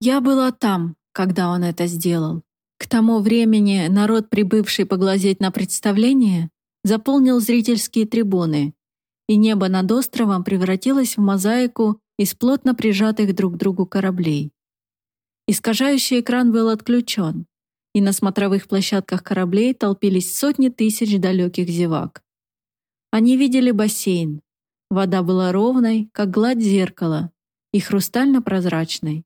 Я была там, когда он это сделал. К тому времени народ, прибывший поглазеть на представление, заполнил зрительские трибуны, и небо над островом превратилось в мозаику из плотно прижатых друг к другу кораблей. Искажающий экран был отключен, и на смотровых площадках кораблей толпились сотни тысяч далеких зевак. Они видели бассейн. Вода была ровной, как гладь зеркала, и хрустально-прозрачной.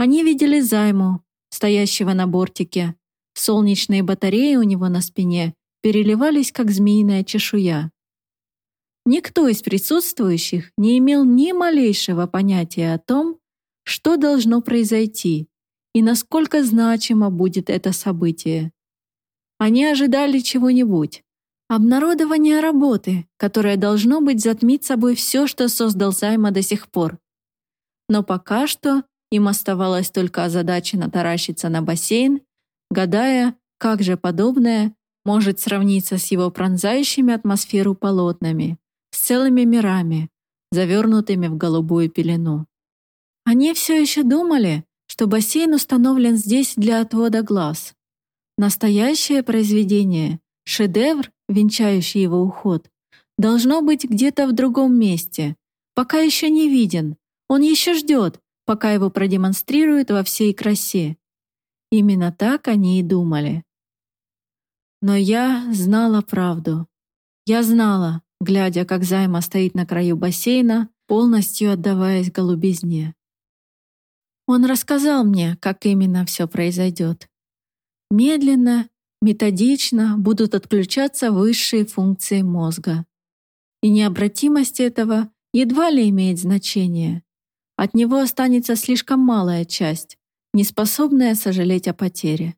Они видели займу, стоящего на бортике. Солнечные батареи у него на спине переливались, как змеиная чешуя. Никто из присутствующих не имел ни малейшего понятия о том, что должно произойти и насколько значимо будет это событие. Они ожидали чего-нибудь, обнародования работы, которое должно быть затмить собой все, что создал Займа до сих пор. Но пока что им оставалось только озадаченно таращиться на бассейн, гадая, как же подобное может сравниться с его пронзающими атмосферу полотнами, с целыми мирами, завернутыми в голубую пелену. Они все еще думали, что бассейн установлен здесь для отвода глаз. Настоящее произведение, шедевр, венчающий его уход, должно быть где-то в другом месте, пока еще не виден, он еще ждет, пока его продемонстрируют во всей красе. Именно так они и думали. Но я знала правду. Я знала, глядя, как Займа стоит на краю бассейна, полностью отдаваясь голубизне. Он рассказал мне, как именно все произойдет. Медленно, методично будут отключаться высшие функции мозга. И необратимость этого едва ли имеет значение. От него останется слишком малая часть, не способная сожалеть о потере.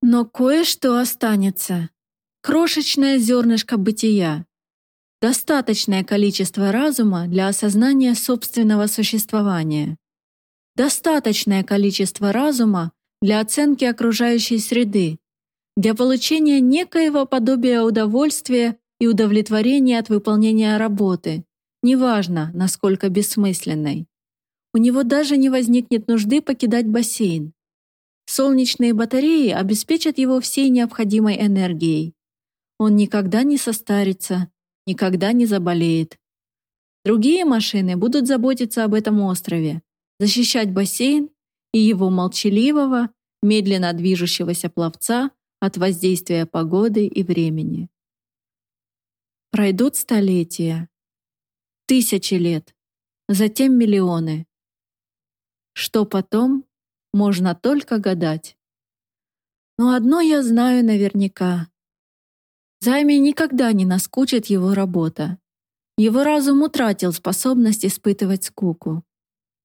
Но кое-что останется. Крошечное зернышко бытия. Достаточное количество разума для осознания собственного существования. Достаточное количество разума для оценки окружающей среды, для получения некоего подобия удовольствия и удовлетворения от выполнения работы, неважно, насколько бессмысленной. У него даже не возникнет нужды покидать бассейн. Солнечные батареи обеспечат его всей необходимой энергией. Он никогда не состарится, никогда не заболеет. Другие машины будут заботиться об этом острове, защищать бассейн и его молчаливого, медленно движущегося пловца от воздействия погоды и времени. Пройдут столетия, Тысячи лет, затем миллионы. Что потом, можно только гадать. Но одно я знаю наверняка. Займе никогда не наскучит его работа. Его разум утратил способность испытывать скуку.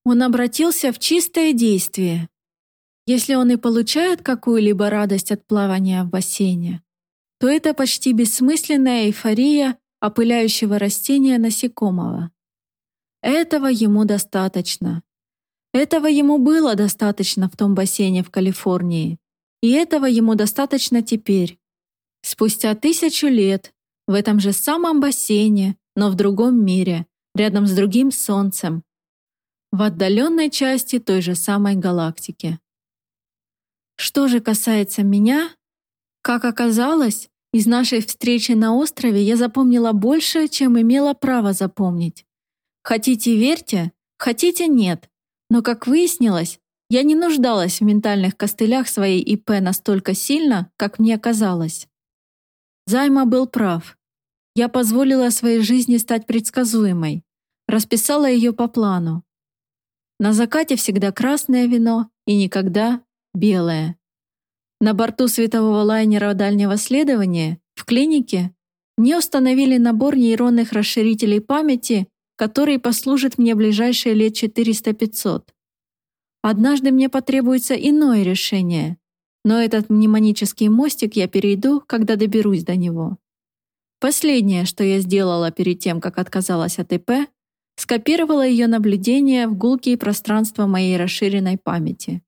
Он обратился в чистое действие. Если он и получает какую-либо радость от плавания в бассейне, то это почти бессмысленная эйфория опыляющего растения насекомого. Этого ему достаточно. Этого ему было достаточно в том бассейне в Калифорнии. И этого ему достаточно теперь. Спустя тысячу лет в этом же самом бассейне, но в другом мире, рядом с другим Солнцем, в отдаленной части той же самой галактики. Что же касается меня, как оказалось, из нашей встречи на острове я запомнила больше, чем имела право запомнить. Хотите верьте, хотите нет. Но, как выяснилось, я не нуждалась в ментальных костылях своей ИП настолько сильно, как мне казалось. Займа был прав. Я позволила своей жизни стать предсказуемой, расписала ее по плану. На закате всегда красное вино и никогда белое. На борту светового лайнера дальнего следования, в клинике, мне установили набор нейронных расширителей памяти, который послужит мне ближайшие лет 400-500. Однажды мне потребуется иное решение, но этот мнемонический мостик я перейду, когда доберусь до него. Последнее, что я сделала перед тем, как отказалась от ИП, скопировала ее наблюдения в гулкие пространства моей расширенной памяти.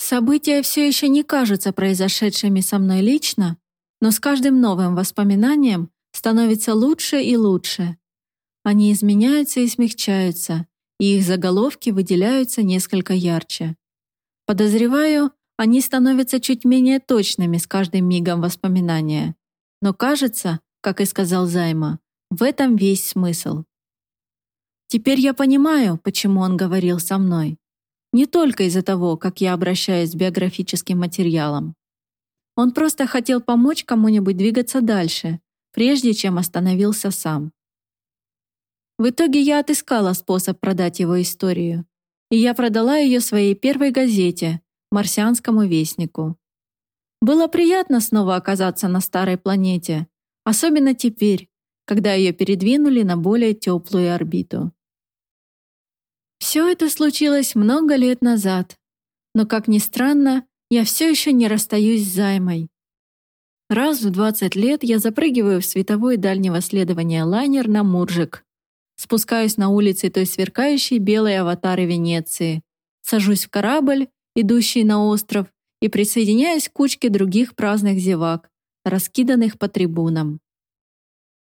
События все еще не кажутся произошедшими со мной лично, но с каждым новым воспоминанием становится лучше и лучше. Они изменяются и смягчаются, и их заголовки выделяются несколько ярче. Подозреваю, они становятся чуть менее точными с каждым мигом воспоминания. Но кажется, как и сказал Займа, в этом весь смысл. Теперь я понимаю, почему он говорил со мной. Не только из-за того, как я обращаюсь с биографическим материалом. Он просто хотел помочь кому-нибудь двигаться дальше, прежде чем остановился сам. В итоге я отыскала способ продать его историю, и я продала ее своей первой газете, «Марсианскому вестнику». Было приятно снова оказаться на старой планете, особенно теперь, когда ее передвинули на более теплую орбиту. Все это случилось много лет назад, но, как ни странно, я все еще не расстаюсь с займой. Раз в 20 лет я запрыгиваю в световой дальнего следования лайнер на Муржик, спускаюсь на улицы той сверкающей белой аватары Венеции, сажусь в корабль, идущий на остров, и присоединяюсь к кучке других праздных зевак, раскиданных по трибунам.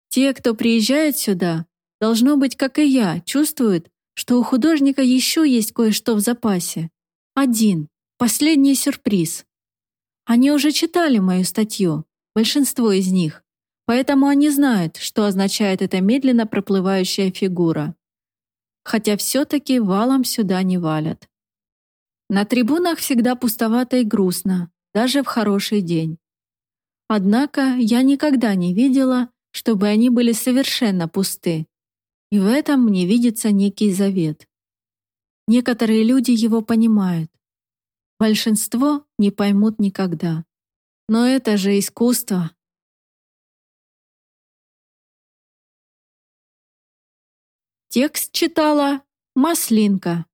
Те, кто приезжает сюда, должно быть, как и я, чувствуют, что у художника еще есть кое-что в запасе. Один, последний сюрприз. Они уже читали мою статью, большинство из них, поэтому они знают, что означает эта медленно проплывающая фигура. Хотя все-таки валом сюда не валят. На трибунах всегда пустовато и грустно, даже в хороший день. Однако я никогда не видела, чтобы они были совершенно пусты. И в этом мне видится некий завет. Некоторые люди его понимают. Большинство не поймут никогда. Но это же искусство. Текст читала Маслинка.